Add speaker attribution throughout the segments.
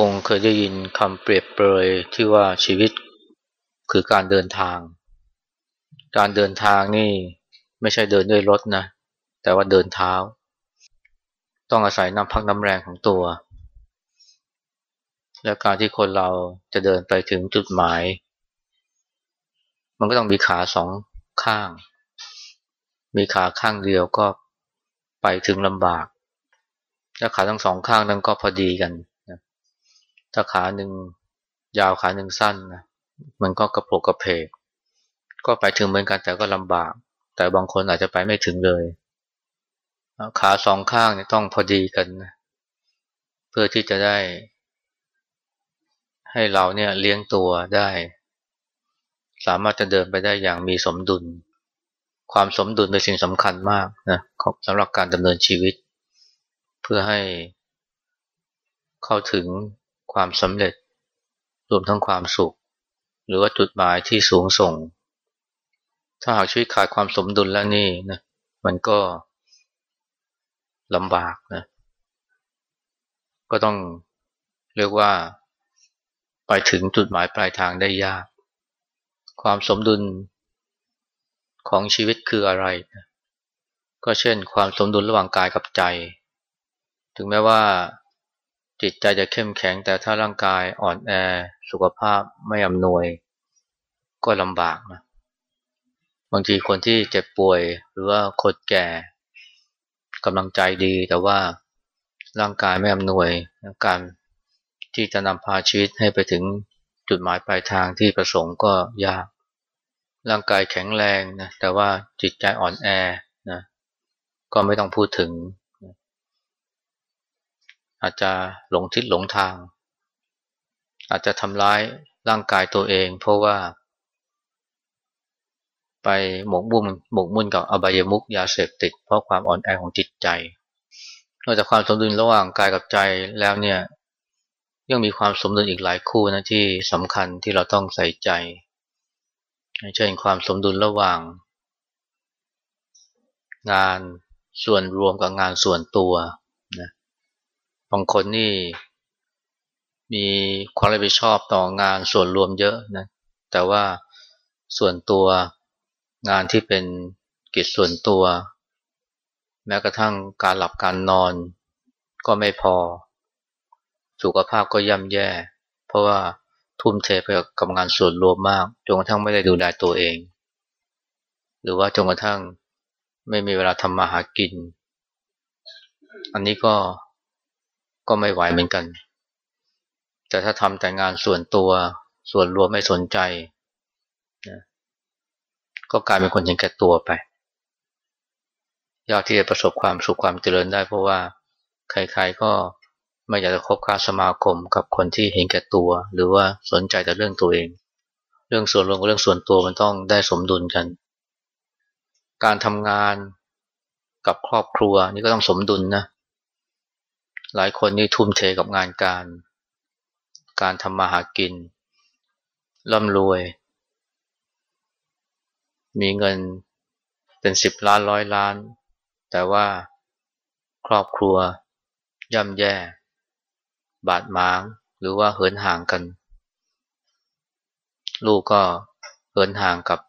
Speaker 1: คงเคยได้ยินคำเปรียบเปรยที่ว่าชีวิตคือการเดินทาง การเดินทางนี่ไม่ใช่เดินด้วยรถนะ แต่ว่าเดินเท้า ต้องอาศัยน้ำพักน้ำแรงของตัว และการที่คนเราจะเดินไปถึงจุดหมาย มันก็ต้องมีขาสองข้าง มีขาข้างเดียวก็ไปถึงลำบาก และขาทั้งสองข้างนั้นก็พอดีกัน ถ้าขาหนึ่งยาวขาหนึ่งสั้นนะมันก็กระโปกกระเพก ก็ไปถึงเหมือนกันแต่ก็ลำบาก แต่บางคนอาจจะไปไม่ถึงเลย ขาสองข้างเนี่ยต้องพอดีกันนะเพื่อที่จะได้ ให้เราเนี่ยเลี้ยงตัวได้ สามารถจะเดินไปได้อย่างมีสมดุล ความสมดุลเป็นสิ่งสำคัญมากนะสำหรับการดำเนินชีวิต เพื่อให้เข้าถึง ความสำเร็จ รวมทั้งความสุข หรือว่าจุดหมายที่สูงส่ง ถ้าหากชีวิตขาดความสมดุลแล้วนี่นะมันก็ลำบากนะ ก็ต้องเรียกว่า ไปถึงจุดหมายปลายทางได้ยาก ความสมดุลของชีวิตคืออะไรนะก็เช่น ความสมดุลระหว่างกายกับใจ ถึงแม้ว่า จิตใจจะเข้มแข็งแต่ถ้าร่างกายอ่อนแอสุขภาพไม่อำนวย ก็ลำบากนะบางทีคนที่เจ็บป่วย หรือว่าคนแก่กำลังใจดีแต่ว่าร่างกายไม่อำนวยการที่จะนำพาชีวิตให้ไปถึงจุดหมายปลายทางที่ประสงค์ก็ยาก ร่างกายแข็งแรงนะแต่ว่าจิตใจอ่อนแอนะก็ไม่ต้องพูดถึง อาจจะหลงทิศหลงทาง อาจจะทำร้ายร่างกายตัวเอง เพราะว่า ไปหมกมุ่นหมกมุ่นกับอบายมุกยาเสพติด เพราะความอ่อนแอของจิตใจนอกจากความสมดุลระหว่างกายกับใจแล้วเนี่ยยังมีความสมดุลอีกหลายคู่นะที่สำคัญที่เราต้องใส่ใจ เช่นความสมดุลระหว่าง งานส่วนรวมกับงานส่วนตัว บางคนนี่มีความรับผิดชอบต่องานส่วนรวมเยอะนะ แต่ว่าส่วนตัวงานที่เป็นกิจส่วนตัว แม้กระทั่งการหลับการนอนก็ไม่พอ สุขภาพก็ย่ำแย่ เพราะว่าทุ่มเทไปกับงานส่วนรวมมากจนกระทั่งไม่ได้ดูแลตัวเอง หรือว่าจนกระทั่งไม่มีเวลาทำมาหากิน อันนี้ก็ ก็ไม่ไหวเหมือนกัน แต่ถ้าทำแต่งานส่วนตัวส่วนรวมไม่สนใจนะก็กลายเป็นคนเห็นแก่ตัวไป ยากที่จะประสบความสุขความเจริญได้ เพราะว่าใครๆก็ไม่อยากจะคบค้าสมาคมกับคนที่เห็นแก่ตัว หรือว่าสนใจแต่เรื่องตัวเอง เรื่องส่วนรวมกับเรื่องส่วนตัวมันต้องได้สมดุลกัน การทำงานกับครอบครัวนี่ก็ต้องสมดุลนะ หลายคนนี่ทุ่มเทกับงานการ การทำมาหากิน ร่ำรวย มีเงินเป็นสิบล้านร้อยล้าน แต่ว่าครอบครัวย่ำแย่ บาดหมาง หรือว่าเหินห่างกัน ลูกก็เหินห่างกับ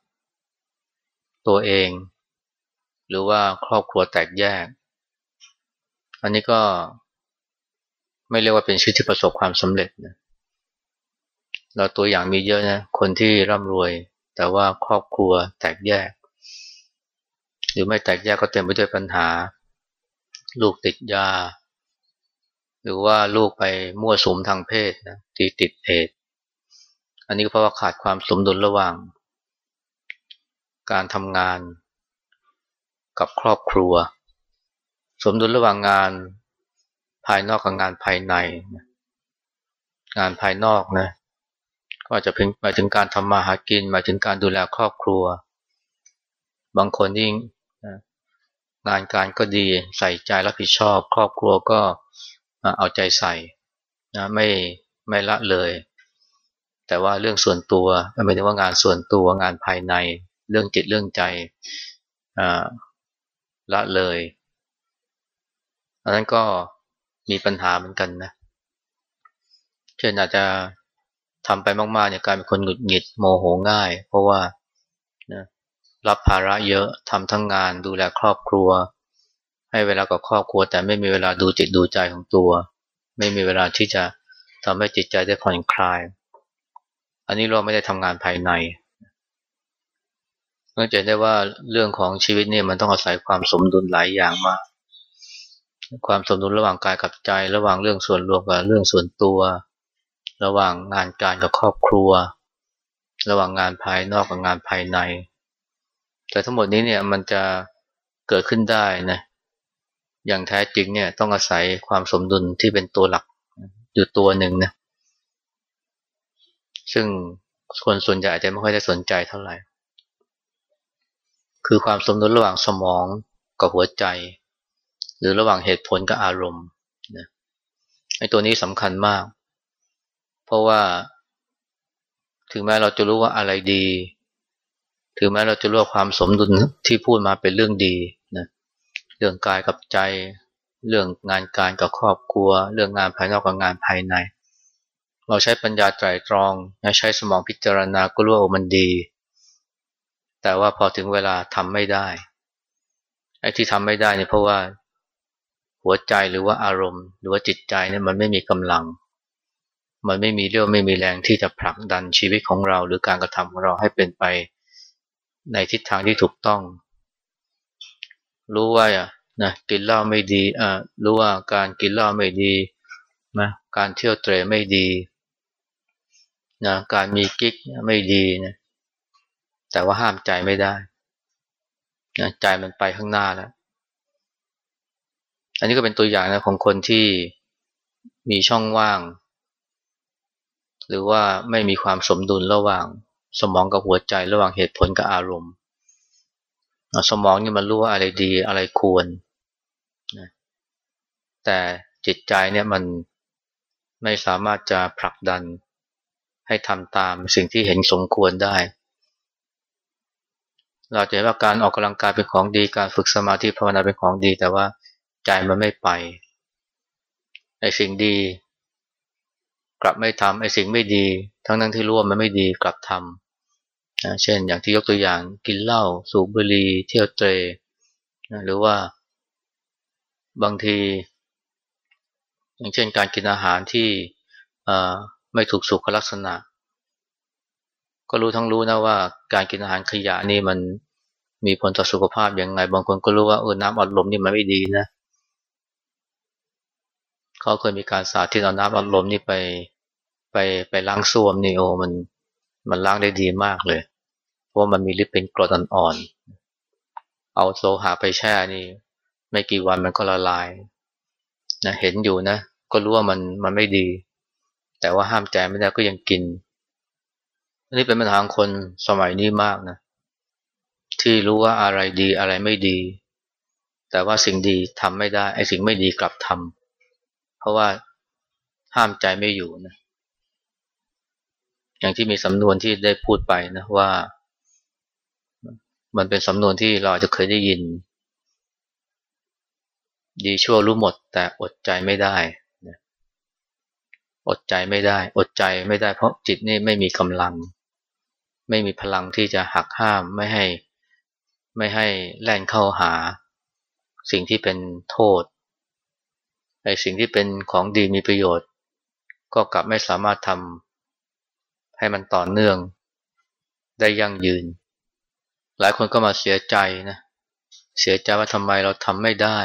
Speaker 1: ตัวเอง หรือว่าครอบครัวแตกแยก อันนี้ก็ ไม่เรียกว่าเป็นชีวิตที่ประสบความสำเร็จนะเราตัวอย่างมีเยอะนะคนที่ร่ำรวย แต่ว่าครอบครัวแตกแยก หรือไม่แตกแยกก็เต็มไปด้วยปัญหา ลูกติดยา หรือว่าลูกไปมั่วสุมทางเพศนะที่ติดเอดอันนี้ก็เพราะว่าขาดความสมดุลระหว่าง การทำงานกับครอบครัว สมดุลระหว่างงาน ภายนอกกับงานภายใน งานภายนอกนะก็อาจจะเป็นหมายถึงการทำมาหากินหมายถึงการดูแลครอบครัว บางคนยิ่งงานการก็ดีใส่ใจรับผิดชอบ ครอบครัวก็เอาใจใส่นะไม่ไม่ละเลย แต่ว่าเรื่องส่วนตัวไม่ใช่ว่างานส่วนตัวงานภายใน เรื่องจิตเรื่องใจละเลยอันนั้นก็ มีปัญหาเหมือนกันนะเช่นอาจจะทำไปมากๆเนี่ยกลายเป็นคนหงุดหงิดโมโหง่าย เพราะว่านะรับภาระเยอะทำทั้งงานดูแลครอบครัว ให้เวลากับครอบครัว แต่ไม่มีเวลาดูจิตดูใจของตัว ไม่มีเวลาที่จะทำให้จิตใจได้ผ่อนคลาย อันนี้เราไม่ได้ทำงานภายในก็จะได้ว่าเรื่องของชีวิตเนี่ยมันต้องอาศัยความสมดุลหลายอย่างมาก ความสมดุลระหว่างกายกับใจ ระหว่างเรื่องส่วนรวมกับเรื่องส่วนตัว ระหว่างงานการกับครอบครัว ระหว่างงานภายนอกกับงานภายใน แต่ทั้งหมดนี้เนี่ยมันจะเกิดขึ้นได้นะอย่างแท้จริงเนี่ยต้องอาศัยความสมดุลที่เป็นตัวหลักอยู่ตัวหนึ่งนะซึ่งคนส่วนใหญ่อาจจะไม่ค่อยได้สนใจเท่าไหร่ คือความสมดุลระหว่างสมองกับหัวใจ หรือระหว่างเหตุผลกับอารมณ์นะไอ้ตัวนี้สำคัญมาก เพราะว่าถึงแม้เราจะรู้ว่าอะไรดี ถึงแม้เราจะรู้ว่าความสมดุลที่พูดมาเป็นเรื่องดีนะเรื่องกายกับใจ เรื่องงานการกับครอบครัว เรื่องงานภายนอกกับงานภายใน เราใช้ปัญญาไตรตรองใช้สมองพิจารณาก็รู้ว่ามันดี แต่ว่าพอถึงเวลาทำไม่ได้ไอ้ที่ทำไม่ได้เนี่ยเพราะว่า หัวใจหรือว่าอารมณ์ หรือว่าจิตใจเนี่ยมันไม่มีกำลัง มันไม่มีเรื่องไม่มีแรงที่จะผลักดันชีวิตของเราหรือการกระทำของเราให้เป็นไปในทิศทางที่ถูกต้อง รู้ว่าอะนะกินเหล้าไม่ดีอ่ารู้ว่าการกินเหล้าไม่ดีนะการเที่ยวเตะไม่ดีนะการมีกิ๊กไม่ดีนะแต่ว่าห้ามใจไม่ได้นะใจมันไปข้างหน้าแล้ว อันนี้ก็เป็นตัวอย่างนะของคนที่มีช่องว่าง หรือว่าไม่มีความสมดุลระหว่างสมองกับหัวใจระหว่างเหตุผลกับอารมณ์ สมองนี่มันรู้ว่าอะไรดีอะไรควรนะแต่จิตใจเนี่ยมันไม่สามารถจะผลักดันให้ทำตามสิ่งที่เห็นสมควรได้ เราจะเห็นว่าการออกกำลังกายเป็นของดีการฝึกสมาธิภาวนาเป็นของดี แต่ว่า ใจมันไม่ไปไอ้สิ่งดี กลับไม่ทำไอ้สิ่งไม่ดี ทั้งนั้นที่รู้ว่ามันไม่ดีกลับทำนะเช่นอย่างที่ยกตัวอย่างกินเหล้าสูบบุหรี่เที่ยวเตรนะหรือว่า บางที อย่างเช่นการกินอาหารที่ไม่ถูกสุขลักษณะ ก็รู้ทั้งรู้นะว่าการกินอาหารขยะนี่มันมีผลต่อสุขภาพยังไง บางคนก็รู้ว่าเออน้ำอัดลมนี่มันไม่ดีนะ เขาเคยมีการสาธิตเอาน้ำอัดลมนี่ไปไปไปล้างส้วมนี่โอมันมันล้างได้ดีมากเลย เพราะมันมีฤทธิ์เป็นกรดอ่อนๆเอาโลหะไปแช่นี่ ไม่กี่วันมันก็ละลายนะเห็นอยู่นะ ก็รู้ว่ามันมันไม่ดี แต่ว่าห้ามใจไม่ได้ก็ยังกินอันนี้เป็นปัญหาของคนสมัยนี้มากนะ ที่รู้ว่าอะไรดีอะไรไม่ดี แต่ว่าสิ่งดีทำไม่ได้ไอ้สิ่งไม่ดีกลับทำเพ ราะว่าห้ามใจไม่อยู่นะอย่างที่มีสำนวนที่ได้พูดไปนะว่า มันเป็นสำนวนที่เราจะเคยได้ยิน ดีชั่วรู้หมด แต่อดใจไม่ได้อดใจไม่ได้ อดใจไม่ได้เพราะจิตนี่ไม่มีกำลัง ไม่มีพลังที่จะหักห้ามไม่ให้ ไม่ให้แล่นเข้าหา สิ่งที่เป็นโทษ ไอ้สิ่งที่เป็นของดีมีประโยชน์ ก็กลับไม่สามารถทำให้มันต่อเนื่องได้ยั่งยืน หลายคนก็มาเสียใจนะเสียใจว่าทำไมเราทำไม่ได้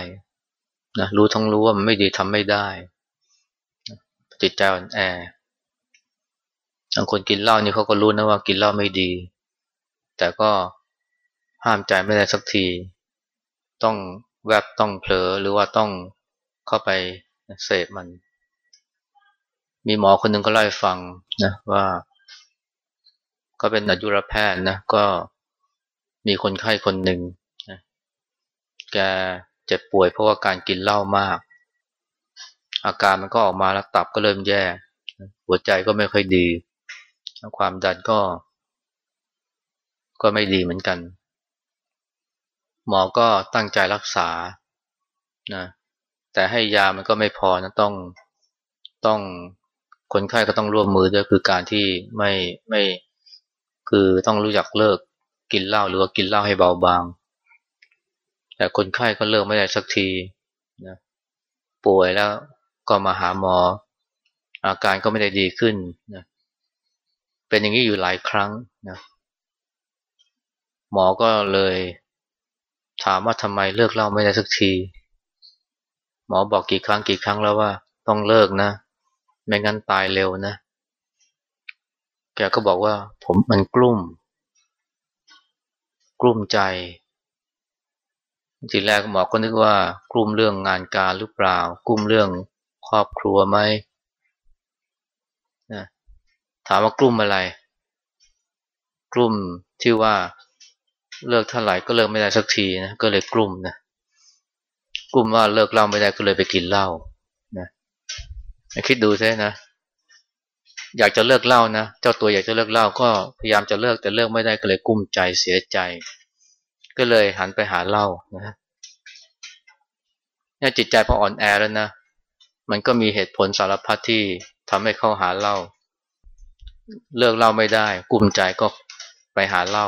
Speaker 1: นะรู้ทั้งรู้ว่ามันไม่ดีทำไม่ได้ จิตใจอ่อนแอบางคนกินเหล้านี่เขาก็รู้นะว่ากินเหล้าไม่ดี แต่ก็ห้ามใจไม่ได้สักที ต้องแวบต้องเผลอหรือว่าต้อง เข้าไปเสพมัน มีหมอคนหนึ่งก็เล่าให้ฟังนะว่าก็เป็นอายุรแพทย์นะก็มีคนไข้คนหนึ่งนะแกเจ็บป่วยเพราะว่าการกินเหล้ามาก อาการมันก็ออกมาแล้วตับก็เริ่มแย่ หัวใจก็ไม่ค่อยดี ความดันก็ ก็ไม่ดีเหมือนกัน หมอก็ตั้งใจรักษานะ แต่ให้ยามันก็ไม่พอนะต้องต้องคนไข้ก็ต้องร่วมมือด้วยคือการที่ไม่ไม่คือต้องรู้จักเลิกกินเหล้าหรือว่ากินเหล้าให้เบาบาง แต่คนไข้ก็เลิกไม่ได้สักทีนะป่วยแล้วก็มาหาหมอ อาการก็ไม่ได้ดีขึ้นนะเป็นอย่างนี้อยู่หลายครั้งนะหมอก็เลยถามว่าทำไมเลิกเหล้าไม่ได้สักที มอบอกกี่ครั้งกี่ครั้งแล้วว่า ต้องเลิกนะ ไม่งั้นตายเร็วนะ แกก็บอกว่า ผมมันกลุ้ม กลุ้มใจ ทีแรกหมอก็นึกว่ากลุ้มเรื่องงานการหรือเปล่า กลุ้มเรื่องครอบครัวไหมนะถามว่ากลุ้มอะไร กลุ้มที่ว่าเลิกเท่าไหร่ก็เลิกไม่ได้สักทีนะก็เลยกลุ้มนะ กลุ้มว่าเลิกเหล้าไม่ได้ก็เลยไปกินเหล้านะคิดดูใช่นะ อยากจะเลิกเหล้านะเจ้าตัวอยากจะเลิกเหล้าก็พยายามจะเลิกแต่เลิกไม่ได้ก็เลยกุ้มใจเสียใจ ก็เลยหันไปหาเหล้านะเนี่ยจิตใจพออ่อนแอแล้วนะมันก็มีเหตุผลสารพัดที่ทำให้เข้าหาเหล้าเลิกเหล้าไม่ได้กุ้มใจก็ไปหาเหล้า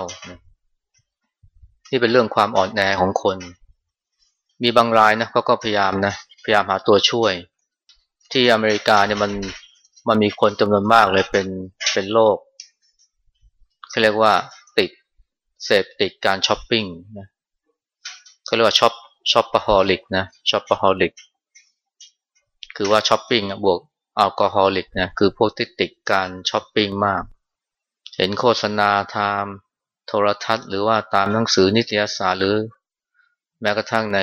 Speaker 1: นี่เป็นเรื่องความอ่อนแอของคน มีบางรายนะเขาก็พยายามนะพยายามหาตัวช่วย ที่อเมริกาเนี่ยมันมันมีคนจำนวนมากเลยเป็นเป็นโรคเขาเรียกว่าติดเสพติดการช้อปปิ้งนะเขาเรียกว่า shop shopaholic นะ shopaholic คือว่าช้อปปิ้งบวก alcoholic นะคือพวกที่ติดการช้อปปิ้งมาก เห็นโฆษณาตามโทรทัศน์ หรือว่าตามหนังสือนิตยสารหรือ แม้กระทั่งใน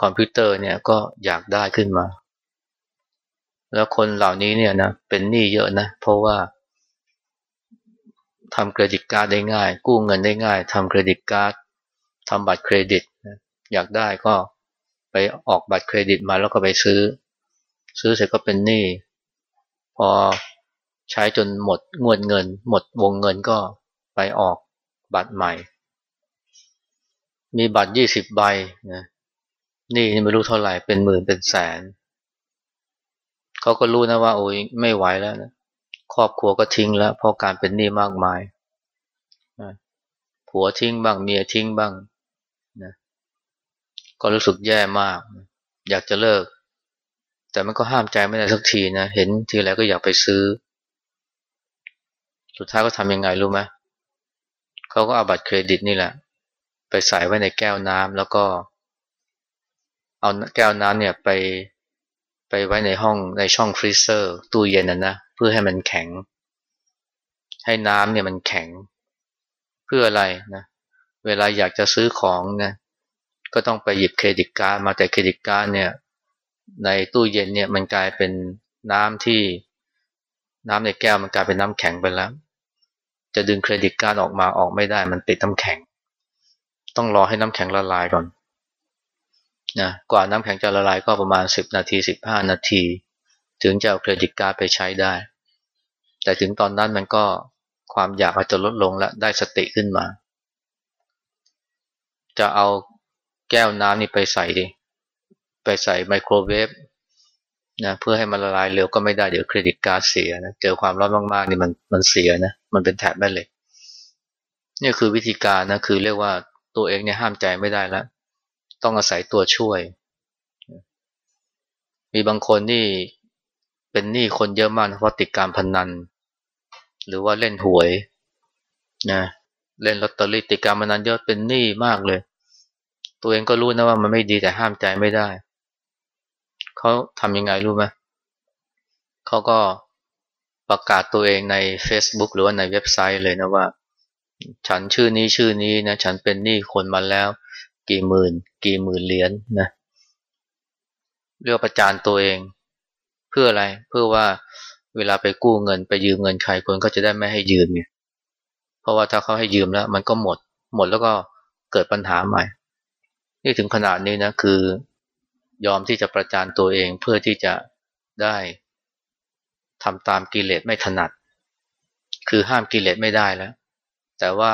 Speaker 1: คอมพิวเตอร์เนี่ยก็อยากได้ขึ้นมา แล้วคนเหล่านี้เนี่ยนะเป็นหนี้เยอะนะ เพราะว่าทำ credit card ได้ง่าย กู้เงินได้ง่ายทำ credit card ทำบัตรเครดิตอยากได้ก็ไปออกบัตรเครดิตมาแล้วก็ไปซื้อ ซื้อเสร็จก็เป็นหนี้พอใช้จนหมดวงเงิน หมดวงเงินก็ไปออกบัตรใหม่ มีบัตรยี่สิบใบนะนี่ไม่รู้เท่าไหร่เป็นหมื่นเป็นแสน เขาก็รู้นะว่า โอ้ยไม่ไหวแล้วนะครอบครัวก็ทิ้งแล้วเพราะการเป็นหนี้มากมายนะผัวทิ้งบ้างเมียทิ้งบ้างนะก็รู้สึกแย่มาก อยากจะเลิก แต่มันก็ห้ามใจไม่ได้สักทีนะเห็นทีไรก็อยากไปซื้อ สุดท้ายก็ทำยังไงรู้ไหมเขาก็เอาบัตรเครดิตนี่แหละ ไปใส่ไว้ในแก้วน้ำแล้วก็เอาแก้วน้ำเนี่ยไปไปไว้ในห้องในช่อง freezer ตู้เย็นนะนะเพื่อให้มันแข็ง ให้น้ำเนี่ยมันแข็ง เพื่ออะไรนะเวลาอยากจะซื้อของนะก็ต้องไปหยิบ credit card มาแต่ credit card เนี่ยในตู้เย็นเนี่ยมันกลายเป็นน้ำที่น้ำในแก้วมันกลายเป็นน้ำแข็งไปแล้ว จะดึง credit card ออกมาออกไม่ได้มันติดน้ำแข็ง ต้องรอให้น้ำแข็งละลายก่อนนะกว่าน้ำแข็งจะละลายก็ประมาณ 10 นาที 15 นาที ถึงจะเอา credit card ไปใช้ได้ แต่ถึงตอนนั้นมันก็ความอยากอาจจะลดลงและได้สติขึ้นมา จะเอาแก้วน้ำนี่ไปใส่ดิไปใส่ไมโครเวฟนะเพื่อให้มันละลายเร็วก็ไม่ได้เดี๋ยวเครดิตการ์ดเสียนะเจอความร้อนมากๆนี่มันมันเสียนะมันเป็นแถบแม่เหล็กนี่คือวิธีการนะคือเรียกว่า ตัวเองเนี่ยห้ามใจไม่ได้แล้ว ต้องอาศัยตัวช่วย มีบางคนนี่เป็นหนี้คนเยอะมากเพราะติดการพนนัน หรือว่าเล่นหวยนะเล่นลอตเตอรี่ติดการพนันเยอะเป็นหนี้มากเลย ตัวเองก็รู้นะว่ามันไม่ดีแต่ห้ามใจไม่ได้ เขาทำยังไงรู้ไหมเขาก็ประกาศตัวเองใน Facebook หรือว่าในเว็บไซต์เลยนะว่า ฉันชื่อนี้ชื่อนี้นะฉันเป็นหนี้คนมาแล้ว กี่หมื่น กี่หมื่นเหรียญนนะเรียกประจานตัวเอง เพื่ออะไรเพื่อว่าเวลาไปกู้เงินไปยืมเงินใครคนก็จะได้ไม่ให้ยืมเนี่ยเพราะว่าถ้าเขาให้ยืมแล้ว มันก็หมด หมดแล้วก็เกิดปัญหาใหม่ นี่ถึงขนาดนี้นะคือยอมที่จะประจานตัวเองเพื่อที่จะได้ทำตามกิเลสไม่ถนัด คือห้ามกิเลสไม่ได้แล้ว แต่ว่า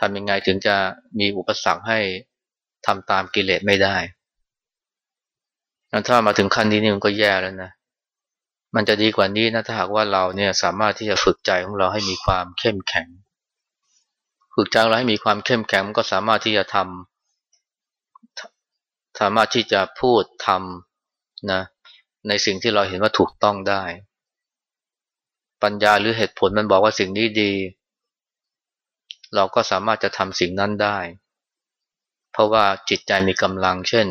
Speaker 1: ทำยังไงถึงจะมีอุปสรรคให้ทำตามกิเลสไม่ได้ถ้ามาถึงขั้นนี้นี่มันก็แย่แล้วนะ มันจะดีกว่านี้นะถ้าหากว่าเราเนี่ยสามารถที่จะฝึกใจของเราให้มีความเข้มแข็ง ฝึกใจเราให้มีความเข้มแข็งมันก็สามารถที่จะทำสามารถที่จะพูดทำนะในสิ่งที่เราเห็นว่าถูกต้องได้ ปัญญาหรือเหตุผลมันบอกว่าสิ่งนี้ดี เราก็สามารถจะทำสิ่งนั้นได้ เพราะว่าจิตใจมีกำลัง เช่น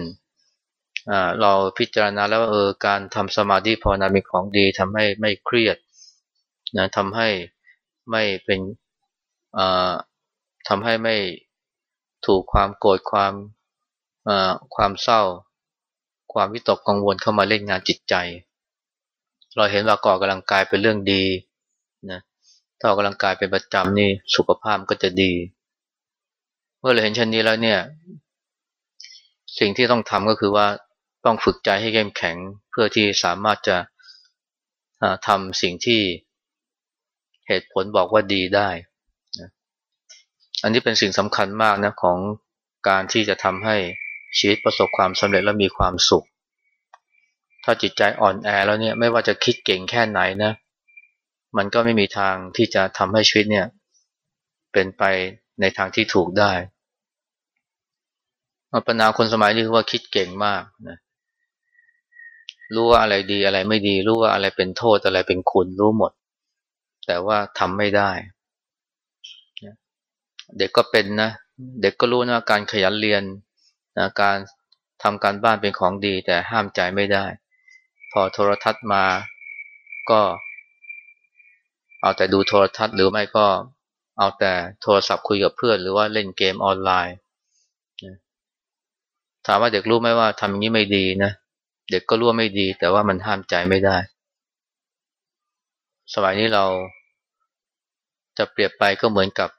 Speaker 1: เราพิจารณาแล้วเออการทำสมาธิภาวนาเป็นของดีทำให้ไม่เครียดนะทำให้ไม่เป็นทำให้ไม่ถูกความโกรธความความเศร้า ความวิตกกังวลเข้ามาเล่นงานจิตใจ เราเห็นว่าก่อกำลังกายเป็นเรื่องดีนะ ถ้าออกกำลังกายเป็นประจำนี่สุขภาพก็จะดีเมื่อเราเห็นเช่นนี้แล้วเนี่ย สิ่งที่ต้องทำก็คือว่าต้องฝึกใจให้เข้มแข็งเพื่อที่สามารถจะทำสิ่งที่เหตุผลบอกว่าดีได้ อันนี้เป็นสิ่งสำคัญมากนะของการที่จะทำให้ชีวิตประสบความสำเร็จและมีความสุข ถ้าจิตใจอ่อนแอแล้วเนี่ยไม่ว่าจะคิดเก่งแค่ไหนนะ มันก็ไม่มีทางที่จะทำให้ชีวิตเนี่ย เป็นไปในทางที่ถูกได้ปัญหาคนสมัยนี้คือว่าคิดเก่งมากนะรู้ว่าอะไรดีอะไรไม่ดี รู้ว่าอะไรเป็นโทษอะไรเป็นคุณรู้หมด แต่ว่าทำไม่ได้เด็กก็เป็นนะเด็กก็รู้นะการขยันเรียนนะการทำการบ้านเป็นของดี แต่ห้ามใจไม่ได้ พอโทรทัศน์มาก็ เอาแต่ดูโทรทัศน์หรือไม่ก็เอาแต่โทรศัพท์คุยกับเพื่อน หรือว่าเล่นเกมออนไลน์ ถามว่าเด็กรู้ไหมว่าทำอย่างนี้ไม่ดีนะ เด็กก็รู้ไม่ดี แต่ว่ามันห้ามใจไม่ได้ สมัยนี้เราจะเปรียบไปก็เหมือนกับ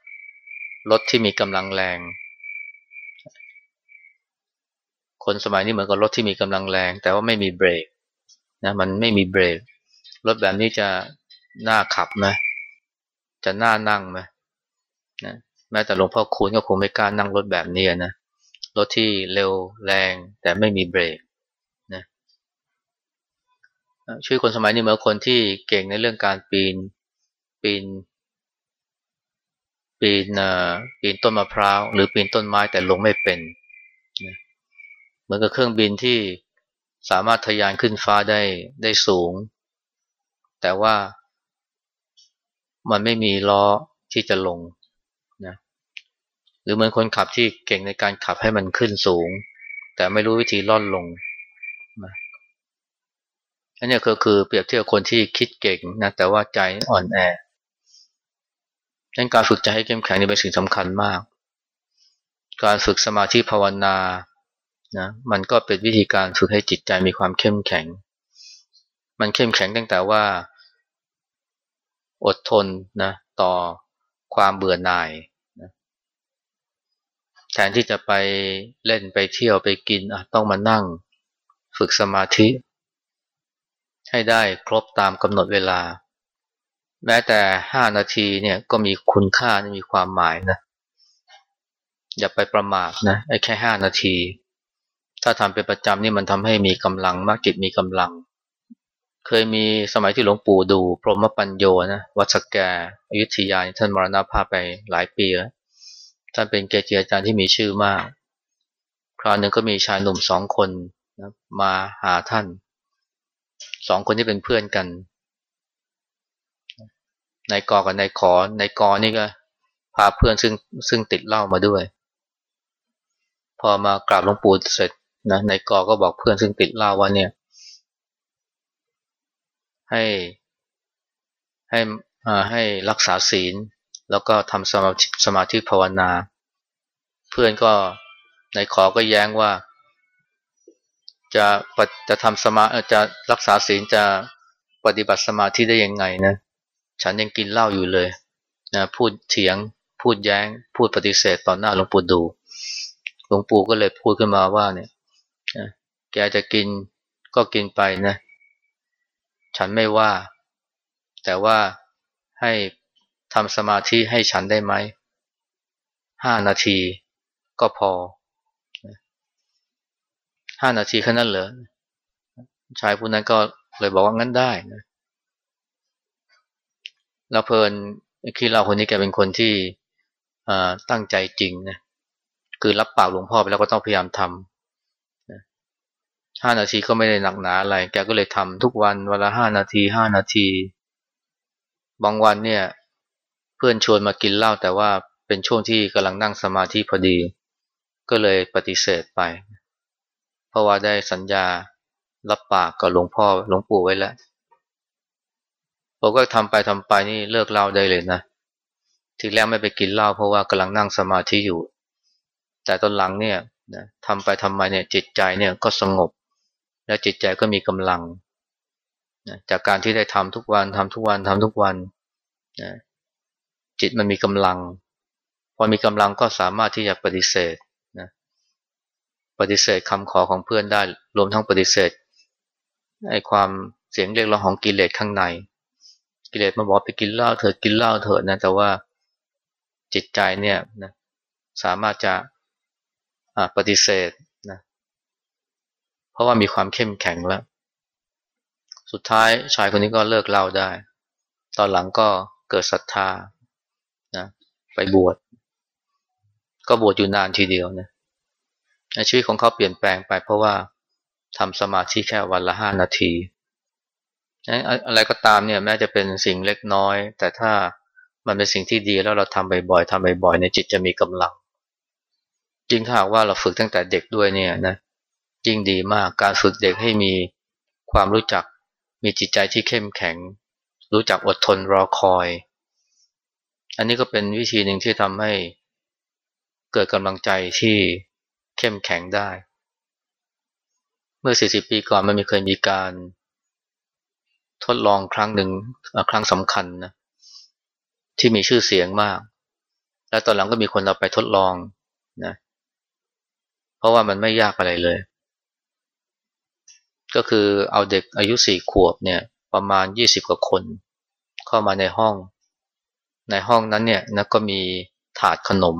Speaker 1: รถที่มีกำลังแรง คนสมัยนี้เหมือนกับรถที่มีกำลังแรง แต่ว่าไม่มีเบรกนะมันไม่มีเบรก รถแบบนี้จะ น่าขับไหมจะน่านั่งไหมนะแม้แต่หลวงพ่อคูณก็คงไม่กล้านั่งรถแบบนี้นะรถที่เร็วแรงแต่ไม่มีเบรกช่วยคนสมัยนี้เหมือนคนที่เก่งในเรื่องการปีนปีน ปีนปีนต้นมะพร้าว หรือปีนต้นไม้แต่ลงไม่เป็นเหมือนกับเครื่องบินที่สามารถทะยานขึ้นฟ้าได้ได้สูง แต่ว่า มันไม่มีล้อที่จะลงนะหรือเหมือนคนขับที่เก่งในการขับให้มันขึ้นสูง แต่ไม่รู้วิธีล่อนลงอันนี้ก็คือเปรียบเทียบคนที่คิดเก่งนะแต่ว่าใจอ่อนแอดังนั้นการฝึกใจให้เข้มแข็งนี่เป็นสิ่งสำคัญมาก การฝึกสมาธิภาวนานะมันก็เป็นวิธีการฝึกให้จิตใจมีความเข้มแข็ง มันเข้มแข็งตั้งแต่ว่า อดทนนะต่อความเบื่อหน่ายนะแทนที่จะไปเล่นไปเที่ยวไปกินต้องมานั่งฝึกสมาธิ ให้ได้ครบตามกำหนดเวลา แม้แต่ห้านาทีเนี่ยก็มีคุณค่ามีความหมายนะอย่าไปประมาทนะไอ้แค่ห้านาที ถ้าทำเป็นประจำนี่มันทำให้มีกำลังมากจิตมีกำลัง เคยมีสมัยที่หลวงปู่ดู พรหมปัญโยนะวัดสแกอยุธยาท่านมรณภาพไปหลายปีแล้วท่านเป็นเกจิอาจารย์ที่มีชื่อมาก คราวหนึ่งก็มีชายหนุ่มสองคนนะมาหาท่านสองคนที่เป็นเพื่อนกันนายกอกับนายขอนายกอนี่ก็ พาเพื่อนซึ่งซึ่งติดเหล้ามาด้วย พอมากราบหลวงปู่เสร็จนะนายกอก็บอกเพื่อนซึ่งติดเหล้าว่าเนี่ย ให้ให้ให้รักษาศีล แล้วก็ทำสมาธิสมาธิภาวนา เพื่อนก็ในขอก็แย้งว่า จะจะทำสมาจะรักษาศีลจะปฏิบัติสมาธิได้ยังไงนะฉันยังกินเหล้าอยู่เลยนะพูดเถียงพูดแย้ง พูดปฏิเสธตอนหน้าหลวงปู่ดูหลวงปู่ก็เลยพูดขึ้นมาว่าเนี่ยแกจะกินก็กินไปนะ ฉันไม่ว่า แต่ว่าให้ทำสมาธิให้ฉันได้ไหมห้านาทีก็พอห้านาทีแค่นั้นเหรอชายผู้นั้นก็เลยบอกว่างั้นได้นะเราเพลินคิดเราคนนี้แกเป็นคนที่ตั้งใจจริงนะคือรับปากหลวงพ่อไปแล้วก็ต้องพยายามทำ ห้านาทีก็ไม่ได้หนักหนาอะไร แกก็เลยทำทุกวันวันละห้านาทีห้านาที บางวันเนี่ย เพื่อนชวนมากินเหล้าแต่ว่าเป็นช่วงที่กำลังนั่งสมาธิพอดี ก็เลยปฏิเสธไป เพราะว่าได้สัญญารับปากกับหลวงพ่อหลวงปู่ไว้แล้วผมก็ทำไปทำไปนี่เลิกเหล้าได้เลยนะทีแรกไม่ไปกินเหล้าเพราะว่ากำลังนั่งสมาธิอยู่ แต่ตอนหลังเนี่ยนะทำไปทำมาเนี่ยจิตใจเนี่ยก็สงบ และจิตใจก็มีกำลังนะจากการที่ได้ทำทุกวันทำทุกวันทำทุกวันนะจิตมันมีกำลัง พอมีกำลังก็สามารถที่จะปฏิเสธนะปฏิเสธคำขอของเพื่อนได้รวมทั้งปฏิเสธไอ้ความเสียงเรียกร้องของกิเลสข้างใน กิเลสมาบอกไปกินเหล้าเถอะกินเหล้าเถอะนะแต่ว่าจิตใจเนี่ยนะสามารถจะปฏิเสธ ราะว่ามีความเข้มแข็งแล้ว สุดท้ายชายคนนี้ก็เลิกเหล้าได้ ตอนหลังก็เกิดศรัทธานะไปบวช ก็บวชอยู่นานทีเดียวนะชีวิตของเขาเปลี่ยนแปลงไปเพราะว่าทำสมาธิแค่วันละห้านาทีอะไรก็ตามเนี่ยแม้จะเป็นสิ่งเล็กน้อย แต่ถ้ามันเป็นสิ่งที่ดีแล้วเราทำบ่อยๆทำบ่อยๆในจิตจะมีกำลังจริงถ้าหากว่าเราฝึกตั้งแต่เด็กด้วยเนี่ยนะ ยิ่งดีมากการฝึกเด็กให้มีความรู้จัก มีจิตใจที่เข้มแข็ง รู้จักอดทนรอคอย อันนี้ก็เป็นวิธีหนึ่งที่ทำให้เกิดกำลังใจที่เข้มแข็งได้ เมื่อ 40 ปีก่อนมันมีเคยมีการ ทดลองครั้งหนึ่งครั้งสำคัญนะที่มีชื่อเสียงมาก และตอนหลังก็มีคนเอาไปทดลองนะเพราะว่ามันไม่ยากอะไรเลย ก็คือเอาเด็กอายุสี่ขวบเนี่ยประมาณยี่สิบกว่าคน เข้ามาในห้อง ในห้องนั้นเนี่ยนะก็มีถาดขนม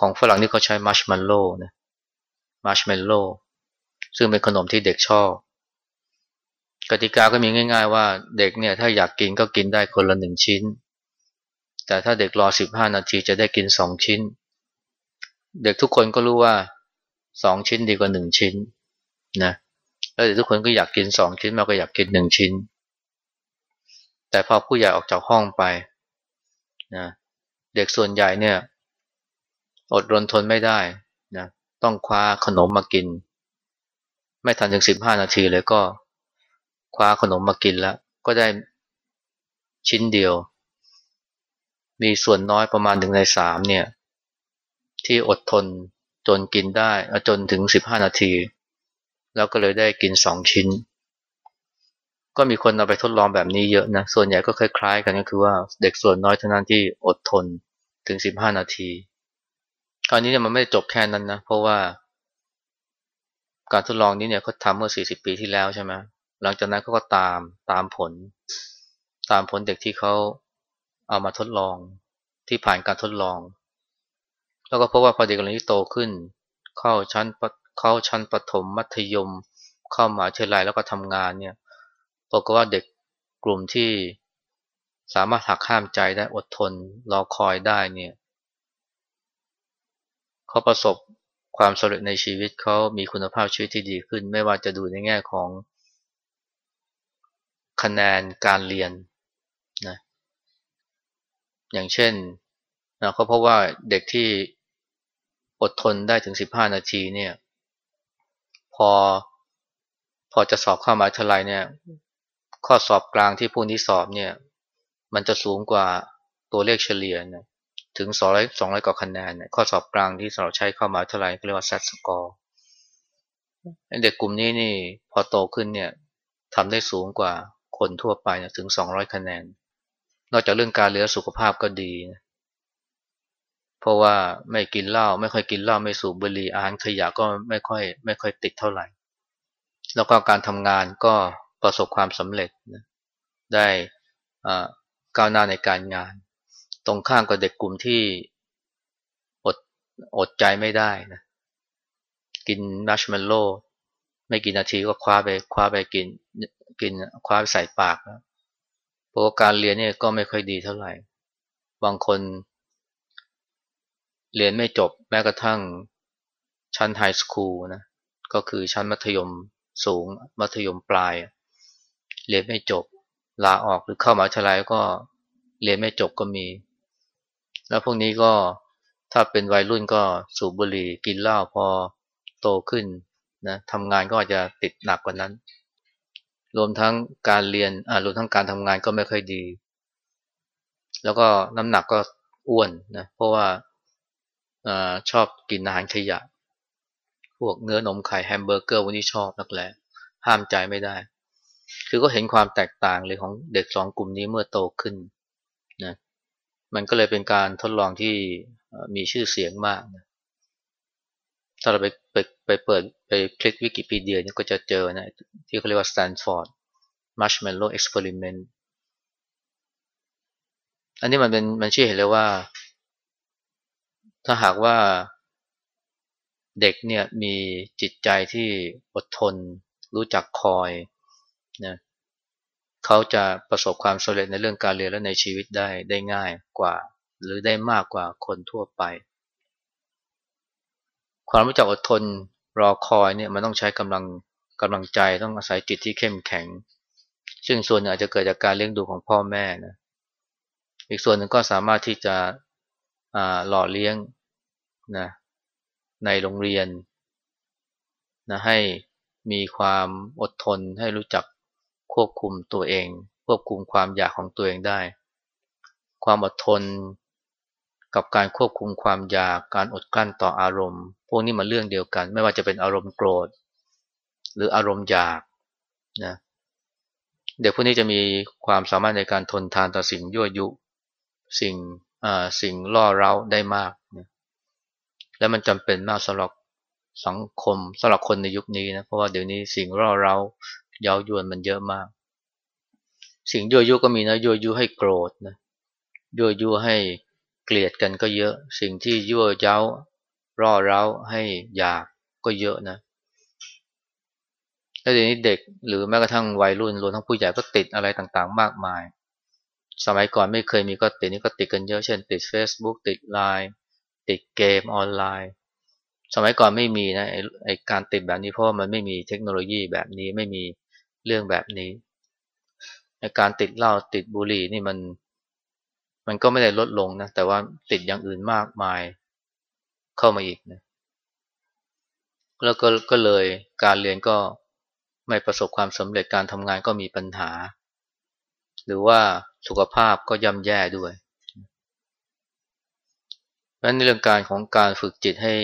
Speaker 1: ของฝรั่งที่เขาใช้มัชเมลโล่นะมัชเมลโล่ซึ่งเป็นขนมที่เด็กชอบ กติกาก็มีง่าย ๆ ว่าเด็กเนี่ยถ้าอยากกินก็กินได้คนละหนึ่งชิ้น แต่ถ้าเด็กรอสิบห้านาทีจะได้กินสองชิ้น เด็กทุกคนก็รู้ว่าสองชิ้นดีกว่าหนึ่งชิ้น นะแล้วเด็กทุกคนก็อยากกินสองชิ้นมากก็อยากกินหนึ่งชิ้น แต่พอผู้ใหญ่ออกจากห้องไปนะเด็กส่วนใหญ่เนี่ย อดรนทนไม่ได้นะต้องคว้าขนมมากิน ไม่ทันถึงสิบห้านาทีเลยก็คว้าขนมมากินแล้ว ก็ได้ชิ้นเดียว มีส่วนน้อยประมาณหนึ่งในสามเนี่ย ที่อดทนจนกินได้จนถึงสิบห้านาที แล้วก็เลยได้กินสองชิ้น ก็มีคนเอาไปทดลองแบบนี้เยอะนะ ส่วนใหญ่ก็คล้ายๆ กันก็คือว่าเด็กส่วนน้อยเท่านั้นที่อดทนถึงสิบห้านาที คราวนี้เนี่ยมันไม่จบแค่นั้นนะ เพราะว่า การทดลองนี้เนี่ยเขาทำเมื่อสี่สิบปีที่แล้วใช่ไหมหลังจากนั้นเขาก็ตามตามผล ตามผลเด็กที่เขาเอามาทดลองที่ผ่านการทดลอง แล้วก็พบว่าพอเด็กเหล่านี้โตขึ้น เข้าชั้น เขาชั้นประถมมัธยม เข้ามาเทลัยแล้วก็ทำงานเนี่ยปรากฏว่าเด็กกลุ่มที่สามารถหักข้ามใจได้อดทนรอคอยได้เนี่ยเขาประสบความสำเร็จในชีวิตเขามีคุณภาพชีวิตที่ดีขึ้น ไม่ว่าจะดูในแง่ของคะแนนการเรียนนะอย่างเช่นนะเขาพบว่าเด็กที่อดทนได้ถึง 15 นาทีเนี่ย พอ พอจะสอบเข้ามาเท่าไรเนี่ย ข้อสอบกลางที่ผู้นี้สอบเนี่ย มันจะสูงกว่าตัวเลขเฉลี่ยนะถึง200 200กว่าคะแนนข้อสอบกลางที่เราใช้เข้ามาเท่าไรเรียกว่า SAT score เด็กกลุ่มนี้นี่พอโตขึ้นเนี่ยทำได้สูงกว่าคนทั่วไปนะถึง 200 คะแนน นอกจากเรื่องการเลี้ยงสุขภาพก็ดีนะ เพราะว่าไม่กินเหล้าไม่ค่อยกินเหล้าไม่สูบบุหรี่อาหารขยะก็ไม่ค่อยไม่ค่อยติดเท่าไหร่ แล้วก็การทำงานก็ประสบความสำเร็จนะได้ก้าวหน้าในการงาน ตรงข้ามกับเด็กกลุ่มที่อดอดใจไม่ได้นะกินมัชเมลโล่ไม่กี่นาทีก็คว้าไปคว้าไปกินกินคว้าไปใส่ปากเพราะการเรียนเนี่ยก็ไม่ค่อยดีเท่าไหร่ บางคน เรียนไม่จบแม้กระทั่งชั้นไฮสคูลนะก็คือชั้นมัธยมสูงมัธยมปลาย เรียนไม่จบลาออกหรือเข้ามหาวิทยาลัยก็เรียนไม่จบก็มี แล้วพวกนี้ก็ถ้าเป็นวัยรุ่นก็สูบบุหรี่กินเหล้าพอโตขึ้นนะทำงานก็อาจจะติดหนักกว่านั้น รวมทั้งการเรียนอ่ารวมทั้งการทำงานก็ไม่ค่อยดี แล้วก็น้ำหนักก็อ้วนนะเพราะว่า ชอบกินอาหารขยะ พวกเนื้อนมไข่แฮมเบอร์เกอร์พวกนี้ชอบนักแหละห้ามใจไม่ได้ คือก็เห็นความแตกต่างเลยของเด็กสองกลุ่มนี้เมื่อโตขึ้นนะมันก็เลยเป็นการทดลองที่มีชื่อเสียงมากนะถ้าเราไปไปไปเปิดไปคลิกวิกิพีเดียนี่ก็จะเจอนะที่เขาเรียกว่า Stanford Marshmallow Experiment อันนี้มันเป็นมันชี้เห็นเลยว่า ถ้าหากว่าเด็กเนี่ยมีจิตใจที่อดทน รู้จักคอยนะเขาจะประสบความสำเร็จในเรื่องการเรียนและในชีวิตได้ได้ง่ายกว่า หรือได้มากกว่าคนทั่วไป ความรู้จักอดทนรอคอยเนี่ยมันต้องใช้กำลังกำลังใจต้องอาศัยจิตที่เข้มแข็ง ซึ่งส่วนหนึ่งอาจจะเกิดจากการเลี้ยงดูของพ่อแม่นะอีกส่วนหนึ่งก็สามารถที่จะ หล่อเลี้ยงนะในโรงเรียนนะให้มีความอดทนให้รู้จักควบคุมตัวเอง ควบคุมความอยากของตัวเองได้ ความอดทนกับการควบคุมความอยากการอดกลั้นต่ออารมณ์ พวกนี้มันเรื่องเดียวกัน ไม่ว่าจะเป็นอารมณ์โกรธ หรืออารมณ์อยากนะเด็กพวกนี้จะมีความสามารถในการทนทานต่อสิ่งยั่วยุ สิ่ง สิ่งล่อเร้าได้มากนะและมันจำเป็นมากสำหรับสังคมสำหรับคนในยุคนี้นะเพราะว่าเดี๋ยวนี้สิ่งล่อเร้าเย้ายวนมันเยอะมาก สิ่งยั่วยุก็มีนะยั่วยุให้โกรธนะยั่วยุให้เกลียดกันก็เยอะ สิ่งที่ยั่วเย้าร่อเร้าให้อยากก็เยอะนะแล้วเดี๋ยวนี้เด็กหรือแม้กระทั่งวัยรุ่นรวมทั้งผู้ใหญ่ก็ติดอะไรต่างๆ มากมาย สมัยก่อนไม่เคยมีก็ติดนี่ก็ติดกันเยอะเช่นติด Facebook ติด Line ติดเกมออนไลน์ สมัยก่อนไม่มีนะไอการติดแบบนี้เพราะมันไม่มีเทคโนโลยีแบบนี้ไม่มีเรื่องแบบนี้การติดเหล้าติดบุหรี่นี่มัน มันก็ไม่ได้ลดลงนะแต่ว่าติดอย่างอื่นมากมายเข้ามาอีกนะแล้วก็ก็เลยการเรียนก็ไม่ประสบความสำเร็จการทำงานก็มีปัญหา หรือว่าสุขภาพก็ย่ำแย่ด้วยเพราะในเรื่องการของการฝึกจิตให้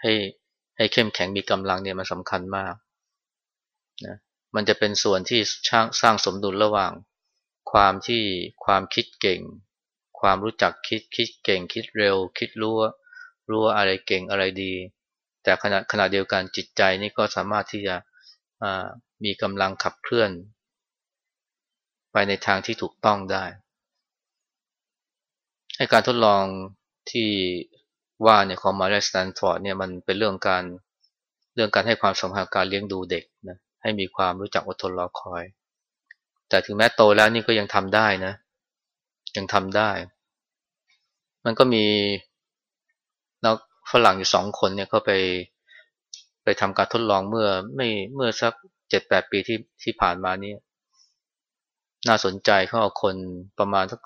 Speaker 1: ให้ให้เข้มแข็งมีกำลังเนี่ยมันสำคัญมากนะมันจะเป็นส่วนที่สร้างสมดุลระหว่าง ความที่ความคิดเก่ง ความรู้จักคิดคิดเก่ง คิดเร็ว คิดรู้รู้อะไรเก่งอะไรดี แต่ขณะขณะเดียวกันจิตใจนี่ก็สามารถที่จะมีกำลังขับเคลื่อน ไปในทางที่ถูกต้องได้ให้การทดลองที่ว่าเนี่ยของมาเรสแตนฟอร์ดเนี่ยมันเป็นเรื่องการเรื่องการให้ความสำคัญการเลี้ยงดูเด็กนะให้มีความรู้จักอดทนรอคอย แต่ถึงแม้โตแล้วนี่ก็ยังทำได้นะ ยังทำได้ มันก็มีนักฝรั่งอยู่สองคนเนี่ยเขาไปไปทำการทดลองเมื่อไม่เมื่อสักเจ็ดแปดปีที่ที่ผ่านมานี่ น่าสนใจเขาเอาคนประมาณสัก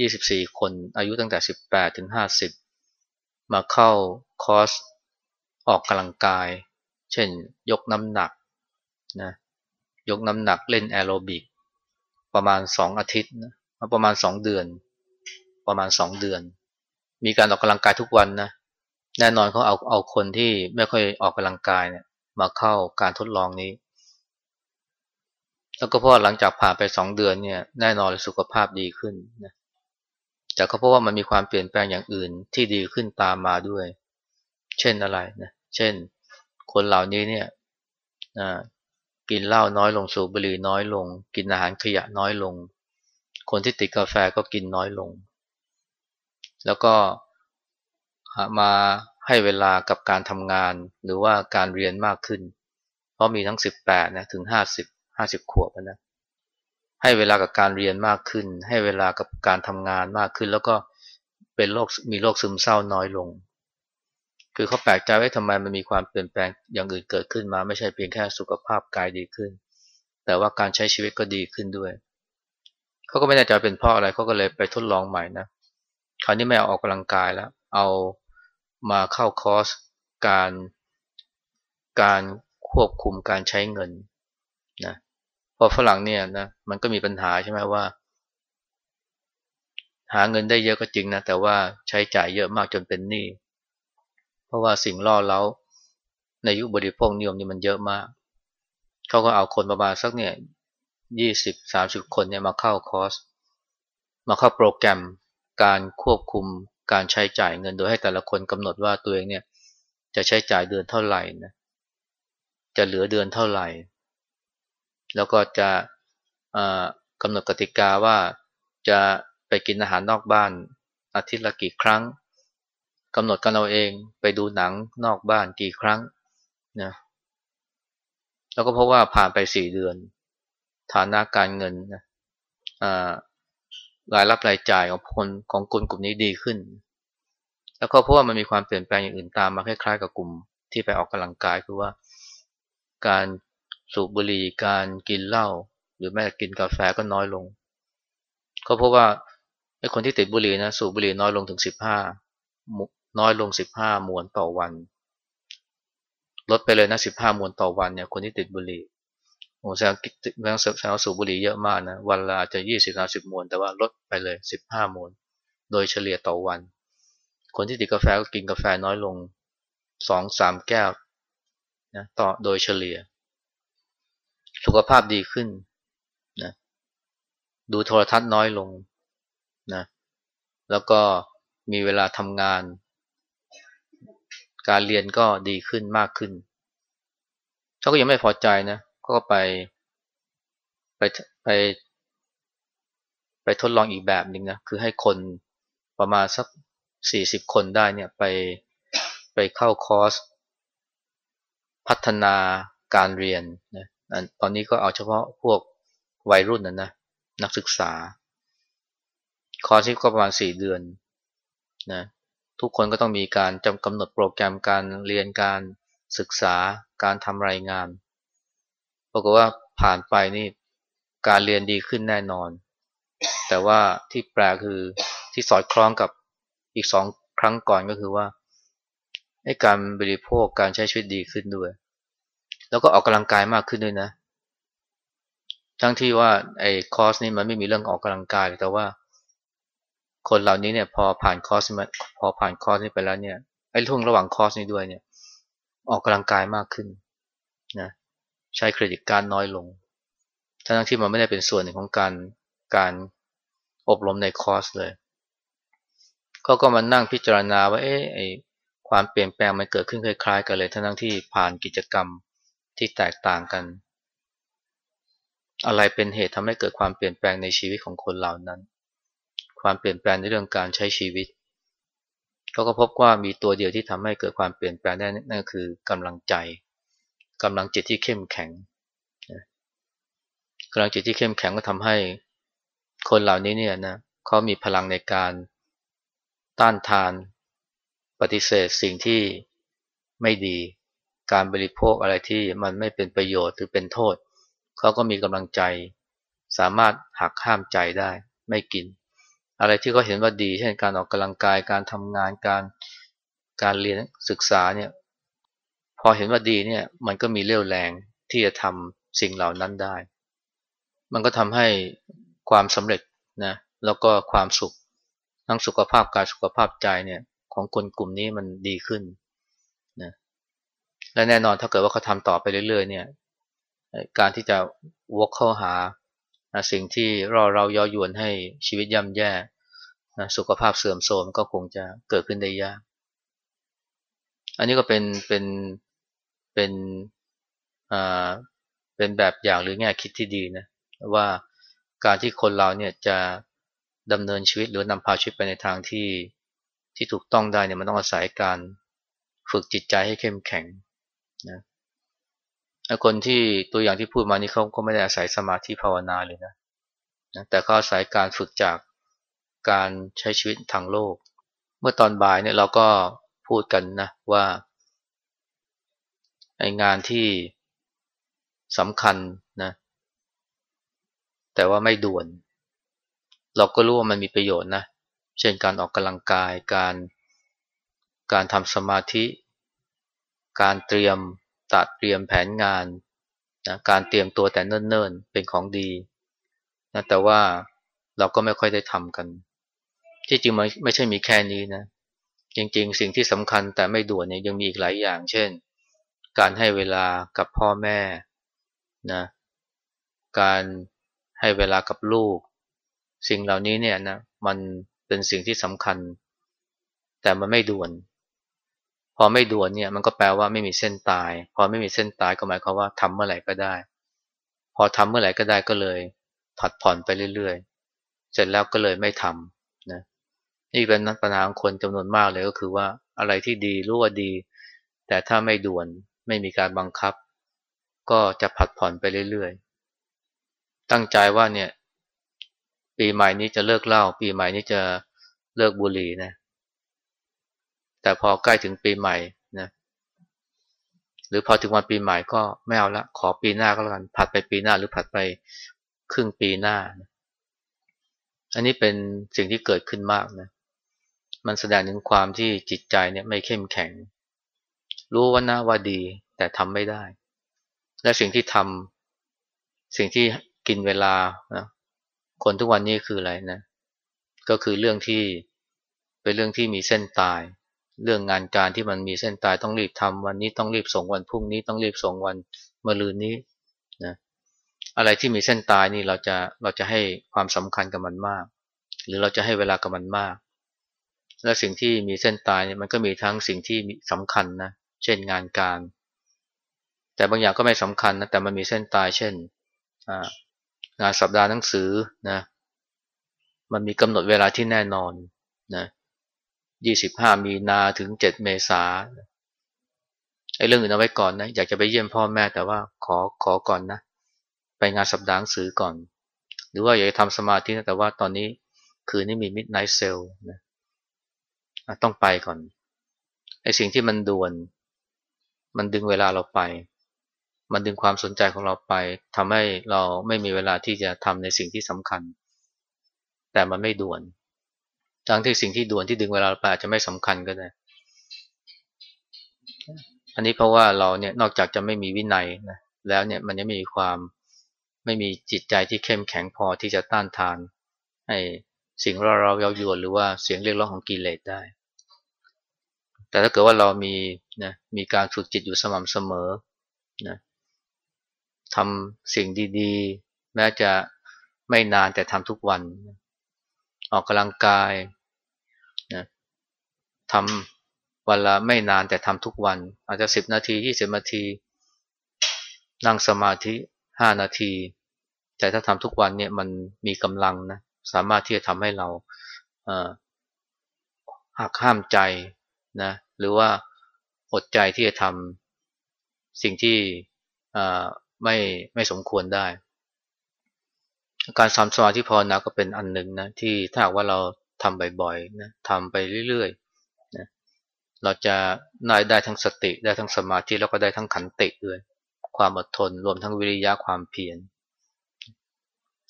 Speaker 1: ยี่สิบสี่คนอายุตั้งแต่สิบแปดถึงห้าสิบมาเข้าคอร์สออกกำลังกาย เช่นยกน้ำหนักนะยกน้ำหนักเล่นแอโรบิก ประมาณสองอาทิตย์นะประมาณสองเดือน ประมาณสองเดือน มีการออกกำลังกายทุกวันนะแน่นอนเขาเอาเอาคนที่ไม่ค่อยออกกำลังกายเนี่ยมาเข้าการทดลองนี้ แล้วก็เพราะหลังจากผ่านไปสองเดือนเนี่ยแน่นอนสุขภาพดีขึ้นนะแต่ก็เพราะว่ามันมีความเปลี่ยนแปลงอย่างอื่นที่ดีขึ้นตามมาด้วย เช่นอะไรนะเช่น คนเหล่านี้เนี่ยกินเหล้าน้อยลงสูบบุหรี่น้อยลง กินอาหารขยะน้อยลง คนที่ติดกาแฟก็กินน้อยลง แล้วก็มาให้เวลากับการทำงานหรือว่าการเรียนมากขึ้น เพราะมีทั้ง 18นะถึง 50 50ขวบนะให้เวลากับการเรียนมากขึ้น ให้เวลากับการทำงานมากขึ้น แล้วก็เป็นโรคมีโรคซึมเศร้าน้อยลง คือเขาแปลกใจว่าทำไมมันมีความเปลี่ยนแปลงอย่างอื่นเกิดขึ้นมา ไม่ใช่เพียงแค่สุขภาพกายดีขึ้น แต่ว่าการใช้ชีวิตก็ดีขึ้นด้วยเขาก็ไม่แน่ใจเป็นเพราะอะไรเขาก็เลยไปทดลองใหม่นะคราวนี้ไม่เอาออกกำลังกายแล้ว เอามาเข้าคอร์สการการควบคุมการใช้เงินนะ พอฝรั่งเนี่ยนะมันก็มีปัญหาใช่ไหมว่า หาเงินได้เยอะก็จริงนะแต่ว่าใช้จ่ายเยอะมากจนเป็นหนี้เพราะว่าสิ่งล่อเล้าในยุคบริโภคนิยมนี่มันเยอะมากเขาก็เอาคนประมาณสักเนี่ยยี่สิบสามสิบคนเนี่ยมาเข้าคอร์สมาเข้าโปรแกรมการควบคุมการใช้จ่ายเงินโดยให้แต่ละคนกำหนดว่าตัวเองเนี่ยจะใช้จ่ายเดือนเท่าไหร่นะจะเหลือเดือนเท่าไหร่ แล้วก็จะกำหนดกติกาว่าจะไปกินอาหารนอกบ้าน อาทิตย์ละกี่ครั้งกำหนดกันเราเองไปดูหนังนอกบ้านกี่ครั้งนะแล้วก็เพราะว่าผ่านไปสี่เดือน ฐานะการเงินนะรายรับรายจ่ายของคนของคนกลุ่มนี้ดีขึ้น แล้วก็เพราะว่ามันมีความเปลี่ยนแปลงอย่างอื่นตามมาคล้ายๆ กับกลุ่มที่ไปออกกำลังกายคือว่า การ สูบบุหรี่การกินเหล้าหรือแม้แต่กินกาแฟก็น้อยลงก็เพราะว่าไอ้คนที่ติดบุหรี่นะสูบบุหรี่น้อยลงถึงสิบห้าน้อยลงสิบห้ามวนต่อวัน ลดไปเลยนะสิบห้ามวนต่อวันเนี่ยคนที่ติดบุหรี่โอ้แสดงแสดงสูบบุหรี่เยอะมากนะวันละอาจจะยี่สิบสาสิบมวนแต่ว่าลดไปเลยสิบห้ามวนโดยเฉลี่ยต่อวัน คนที่ติดกาแฟก็กินกาแฟน้อยลงสองสามแก้วนะต่อโดยเฉลี่ย สุขภาพดีขึ้นนะดูโทรทัศน์น้อยลงนะแล้วก็มีเวลาทำงาน การเรียนก็ดีขึ้นมากขึ้นเขาก็ยังไม่พอใจนะก็ไปไปไป ไปทดลองอีกแบบหนึ่งนะคือให้คนประมาณสักสี่สิบคนได้เนี่ยไปไปเข้าคอร์ส พัฒนาการเรียนนะ ตอนนี้ก็เอาเฉพาะพวกวัยรุ่นนะนะนักศึกษา คอร์สที่ก็ประมาณสี่เดือนนะทุกคนก็ต้องมีการจำกำหนดโปรแกรมการเรียนการศึกษาการทำรายงานปรากฏว่าผ่านไปนี่การเรียนดีขึ้นแน่นอน แต่ว่าที่แปลคือที่สอดคล้องกับอีกสองครั้งก่อนก็คือว่าให้การบริโภคการใช้ชีวิตดีขึ้นด้วย แล้วก็ออกกำลังกายมากขึ้นด้วยนะ ทั้งที่ว่าไอ้คอร์สนี้มันไม่มีเรื่องออกกำลังกาย แต่ว่า คนเหล่านี้เนี่ยพอผ่านคอร์สมาพอผ่านคอร์สนี้ไปแล้วเนี่ยไอ้ช่วงระหว่างคอร์สนี้ด้วยเนี่ย ออกกำลังกายมากขึ้นนะใช้ credit card น้อยลง ทั้งที่มันไม่ได้เป็นส่วนหนึ่งของการการอบรมในคอร์สเลยเขาก็มานั่งพิจารณาว่าเอ๊ะไอ้ความเปลี่ยนแปลงมันเกิดขึ้นคล้ายๆ กันเลย ทั้งที่ผ่านกิจกรรม ที่แตกต่างกัน อะไรเป็นเหตุทำให้เกิดความเปลี่ยนแปลงในชีวิตของคนเหล่านั้น ความเปลี่ยนแปลงในเรื่องการใช้ชีวิตเขาก็พบว่ามีตัวเดียวที่ทำให้เกิดความเปลี่ยนแปลงได้นั่นคือกำลังใจกำลังจิตที่เข้มแข็งกำลังจิตที่เข้มแข็งก็ทำให้คนเหล่านี้เนี่ยนะเขามีพลังในการต้านทาน ปฏิเสธสิ่งที่ไม่ดี การบริโภคอะไรที่มันไม่เป็นประโยชน์หรือเป็นโทษ เขาก็มีกำลังใจ สามารถหักห้ามใจได้ ไม่กิน อะไรที่เขาเห็นว่าดี เช่นการออกกำลังกายการทำงานการการเรียนศึกษาเนี่ยพอเห็นว่าดีเนี่ยมันก็มีเรี่ยวแรงที่จะทำสิ่งเหล่านั้นได้ มันก็ทำให้ความสำเร็จนะแล้วก็ความสุขทั้งสุขภาพกายสุขภาพใจเนี่ยของคนกลุ่มนี้มันดีขึ้น และแน่นอนถ้าเกิดว่าเขาทำต่อไปเรื่อยๆ เนี่ย การที่จะวกเข้าหาสิ่งที่รอเราย่อยวนให้ชีวิตย่ำแย่นะสุขภาพเสื่อมโทรมก็คงจะเกิดขึ้นได้ยาก อันนี้ก็เป็นเป็นเป็นอ่าเป็นแบบอย่างหรือแง่คิดที่ดีนะว่าการที่คนเราเนี่ยจะดำเนินชีวิตหรือนำพาชีวิตไปในทางที่ที่ถูกต้องได้เนี่ยมันต้องอาศัยการฝึกจิตใจให้เข้มแข็ง นะคนที่ตัวอย่างที่พูดมานี่เขาก็ไม่ได้อาศัยสมาธิภาวนาเลยนะนะแต่ก็อาศัยการฝึกจากการใช้ชีวิตทางโลก เมื่อตอนบ่ายเนี่ยเราก็พูดกันนะว่าไองานที่สำคัญนะแต่ว่าไม่ด่วน เราก็รู้ว่ามันมีประโยชน์นะ เช่นการออกกำลังกาย การการทำสมาธิ การเตรียมตัดเตรียมแผนงานนะการเตรียมตัวแต่เนิ่นๆ เป็นของดีนะแต่ว่าเราก็ไม่ค่อยได้ทำกัน ที่จริงมันไม่ใช่มีแค่นี้นะ จริงๆ สิ่งที่สำคัญแต่ไม่ด่วนเนี่ยยังมีอีกหลายอย่าง เช่น การให้เวลากับพ่อแม่นะการให้เวลากับลูก สิ่งเหล่านี้เนี่ยนะมันเป็นสิ่งที่สำคัญ แต่มันไม่ด่วน พอไม่ด่วนเนี่ยมันก็แปลว่าไม่มีเส้นตาย พอไม่มีเส้นตายก็หมายความว่าทำเมื่อไหร่ก็ได้ พอทำเมื่อไหร่ก็ได้ก็เลยผัดผ่อนไปเรื่อยๆ เสร็จแล้วก็เลยไม่ทำนะนี่เป็นปัญหาของคนจำนวนมากเลยก็คือว่าอะไรที่ดีรู้ว่าดี แต่ถ้าไม่ด่วนไม่มีการบังคับ ก็จะผัดผ่อนไปเรื่อยๆ ตั้งใจว่าเนี่ยปีใหม่นี้จะเลิกเหล้าปีใหม่นี้จะเลิกบุหรี่นะ แต่พอใกล้ถึงปีใหม่นะหรือพอถึงวันปีใหม่ก็ไม่เอาละขอปีหน้าก็แล้วกันผัดไปปีหน้าหรือผัดไปครึ่งปีหน้าอันนี้เป็นสิ่งที่เกิดขึ้นมากนะมันแสดงถึงความที่จิตใจเนี่ยไม่เข้มแข็ง รู้ว่านะว่าดีแต่ทำไม่ได้ และสิ่งที่ทำสิ่งที่กินเวลานะคนทุกวันนี้คืออะไรนะ ก็คือเรื่องที่เป็นเรื่องที่มีเส้นตาย เรื่องงานการที่มันมีเส้นตายต้องรีบทำวันนี้ต้องรีบส่งวันพรุ่งนี้ต้องรีบส่งวันมะรืนนี้นะอะไรที่มีเส้นตายนี่เราจะเราจะให้ความสำคัญกับมันมาก หรือเราจะให้เวลากับมันมาก และสิ่งที่มีเส้นตายเนี่ยมันก็มีทั้งสิ่งที่สำคัญนะเช่นงานการ แต่บางอย่างก็ไม่สำคัญนะแต่มันมีเส้นตาย เช่นงานสัปดาห์หนังสือนะมันมีกำหนดเวลาที่แน่นอนนะ 25 มีนาถึง 7 เมษาไอ้เรื่องอื่นเอาไว้ก่อนนะอยากจะไปเยี่ยมพ่อแม่แต่ว่าขอขอก่อนนะ ไปงานสัปดาห์หนังสือก่อน หรือว่าอยากจะทำสมาธินะแต่ว่าตอนนี้คืนนี้มีมิดไนท์เซลนะต้องไปก่อนไอ้สิ่งที่มันด่วน มันดึงเวลาเราไป มันดึงความสนใจของเราไปทำให้เราไม่มีเวลาที่จะทำในสิ่งที่สำคัญ แต่มันไม่ด่วน ทั้งที่สิ่งที่ด่วนที่ดึงเวลาไปอาจจะไม่สำคัญก็ได้ อันนี้เพราะว่าเราเนี่ยนอกจากจะไม่มีวินัยนะแล้วเนี่ยมันยังมีความไม่มีจิตใจที่เข้มแข็งพอที่จะต้านทานให้สิ่งเราเราเย้ายวนหรือว่าเสียงเรียกร้องของกิเลสได้ แต่ถ้าเกิดว่าเรามีนะมีการฝึกจิตอยู่สม่ำเสมอนะทำสิ่งดีๆ แม้จะไม่นานแต่ทำทุกวัน ออกกำลังกาย ทำวันละไม่นานแต่ทำทุกวัน อาจจะสิบนาทียี่สิบนาที นั่งสมาธิห้านาที แต่ถ้าทำทุกวันเนี่ยมันมีกำลังนะสามารถที่จะทำให้เราหักห้ามใจนะหรือว่าอดใจที่จะทำสิ่งที่ไม่ไม่สมควรได้ การทำสมาธิภาวนาก็เป็นอันหนึ่งนะที่ถ้าหากว่าเราทำบ่อยๆนะทำไปเรื่อยๆ เราจะได้ได้ทั้งสติได้ทั้งสมาธิแล้วก็ได้ทั้งขันติด้วยความอดทนรวมทั้งวิริยะความเพียร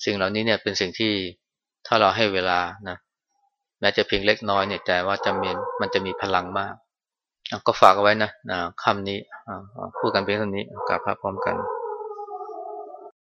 Speaker 1: สิ่งเหล่านี้เนี่ยเป็นสิ่งที่ถ้าเราให้เวลานะแม้จะเพียงเล็กน้อยเนี่ยแต่ว่าจะมีมันจะมีพลังมาก ก็ฝากเอาไว้นะคำนี้พูดกันเพียงเท่านี้กลับพระพร้อมกัน